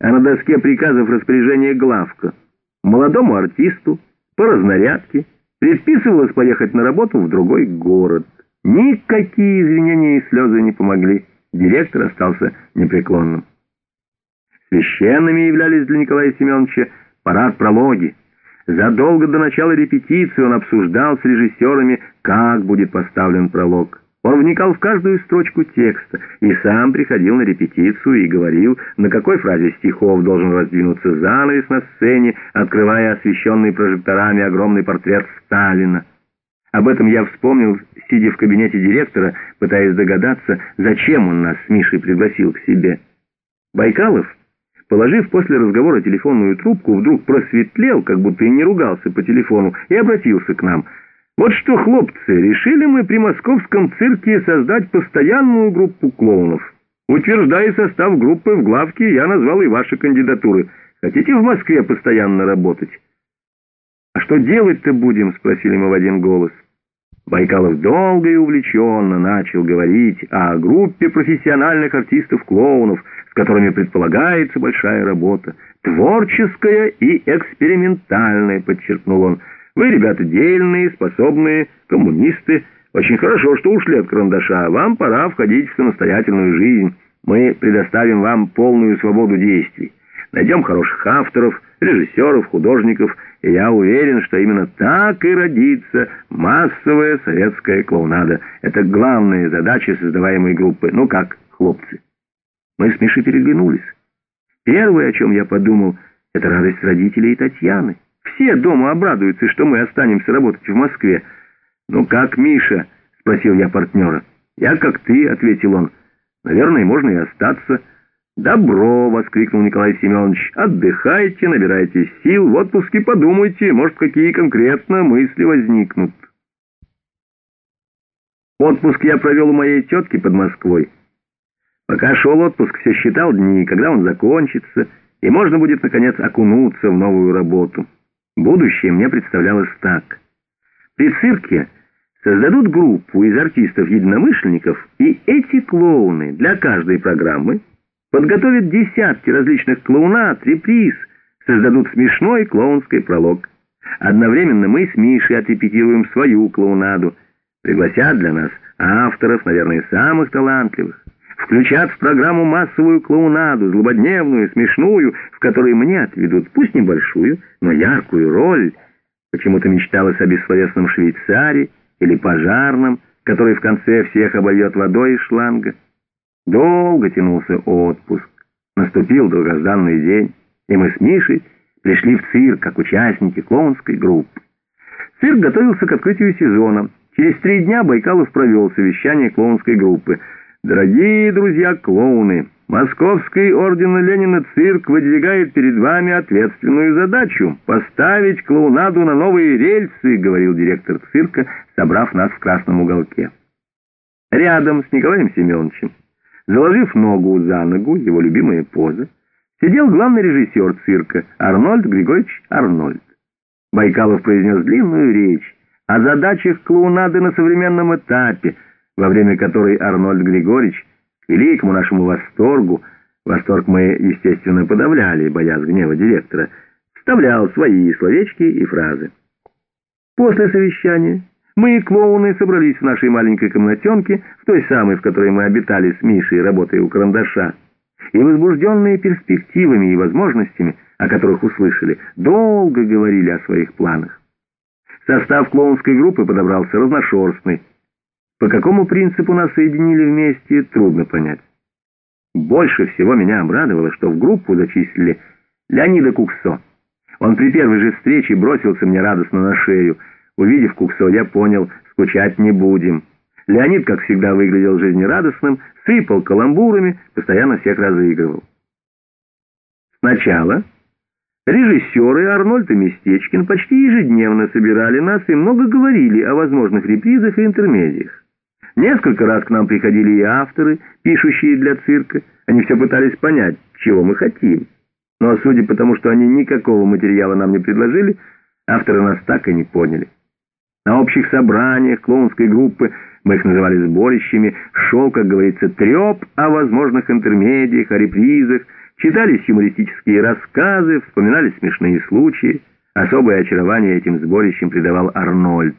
а на доске приказов распоряжение главка. Молодому артисту по разнарядке предписывалось поехать на работу в другой город. Никакие извинения и слезы не помогли. Директор остался непреклонным. Священными являлись для Николая Семеновича парад прологи. Задолго до начала репетиции он обсуждал с режиссерами, как будет поставлен пролог. Он вникал в каждую строчку текста и сам приходил на репетицию и говорил, на какой фразе стихов должен раздвинуться занавес на сцене, открывая освещенный прожекторами огромный портрет Сталина. Об этом я вспомнил, сидя в кабинете директора, пытаясь догадаться, зачем он нас с Мишей пригласил к себе. Байкалов, положив после разговора телефонную трубку, вдруг просветлел, как будто и не ругался по телефону, и обратился к нам. «Вот что, хлопцы, решили мы при московском цирке создать постоянную группу клоунов. Утверждая состав группы в главке, я назвал и ваши кандидатуры. Хотите в Москве постоянно работать?» «А что делать-то будем?» — спросили мы в один голос. Байкалов долго и увлеченно начал говорить о группе профессиональных артистов-клоунов, с которыми предполагается большая работа. «Творческая и экспериментальная», — подчеркнул он. «Вы, ребята, дельные, способные, коммунисты. Очень хорошо, что ушли от карандаша. Вам пора входить в самостоятельную жизнь. Мы предоставим вам полную свободу действий. Найдем хороших авторов, режиссеров, художников, и я уверен, что именно так и родится массовая советская клоунада. Это главная задача создаваемой группы. Ну как, хлопцы? Мы с Мишей переглянулись. Первое, о чем я подумал, это радость родителей и Татьяны. Все дома обрадуются, что мы останемся работать в Москве. «Ну как, Миша?» — спросил я партнера. «Я как ты», — ответил он. «Наверное, можно и остаться». «Добро!» — воскликнул Николай Семенович. «Отдыхайте, набирайте сил, в отпуске подумайте, может, какие конкретно мысли возникнут». Отпуск я провел у моей тетки под Москвой. Пока шел отпуск, все считал дни, когда он закончится, и можно будет, наконец, окунуться в новую работу. Будущее мне представлялось так. При цирке создадут группу из артистов-единомышленников, и эти клоуны для каждой программы подготовят десятки различных клоунат, реприз, создадут смешной клоунский пролог. Одновременно мы с Мишей отрепетируем свою клоунаду, пригласят для нас авторов, наверное, самых талантливых, включат в программу массовую клоунаду, злободневную, смешную, в которой мне отведут, пусть небольшую, но яркую роль. Почему-то мечталось о бессловесном швейцаре или пожарном, который в конце всех обольет водой из шланга. Долго тянулся отпуск. Наступил долгожданный день, и мы с Мишей пришли в цирк, как участники клоунской группы. Цирк готовился к открытию сезона. Через три дня Байкалов провел совещание клоунской группы. «Дорогие друзья клоуны, Московский ордена Ленина цирк выдвигает перед вами ответственную задачу — поставить клоунаду на новые рельсы», — говорил директор цирка, собрав нас в красном уголке. Рядом с Николаем Семеновичем Заложив ногу за ногу, его любимая поза, сидел главный режиссер цирка Арнольд Григорьевич Арнольд. Байкалов произнес длинную речь о задачах клоунады на современном этапе, во время которой Арнольд Григорьевич, к великому нашему восторгу, восторг мы, естественно, подавляли, боясь гнева директора, вставлял свои словечки и фразы. После совещания мы, клоуны, собрались в нашей маленькой комнатенке, в той самой, в которой мы обитали с Мишей, работая у карандаша, и, возбужденные перспективами и возможностями, о которых услышали, долго говорили о своих планах. Состав клоунской группы подобрался разношерстный. По какому принципу нас соединили вместе, трудно понять. Больше всего меня обрадовало, что в группу зачислили Леонида Куксо. Он при первой же встрече бросился мне радостно на шею — Увидев Куксо, я понял, скучать не будем. Леонид, как всегда, выглядел жизнерадостным, сыпал каламбурами, постоянно всех разыгрывал. Сначала режиссеры Арнольд и Местечкин почти ежедневно собирали нас и много говорили о возможных репризах и интермедиях. Несколько раз к нам приходили и авторы, пишущие для цирка. Они все пытались понять, чего мы хотим. Но судя по тому, что они никакого материала нам не предложили, авторы нас так и не поняли. На общих собраниях клоунской группы, мы их называли сборищами, шел, как говорится, треп о возможных интермедиях, о репризах. Читались юмористические рассказы, вспоминались смешные случаи. Особое очарование этим сборищем придавал Арнольд.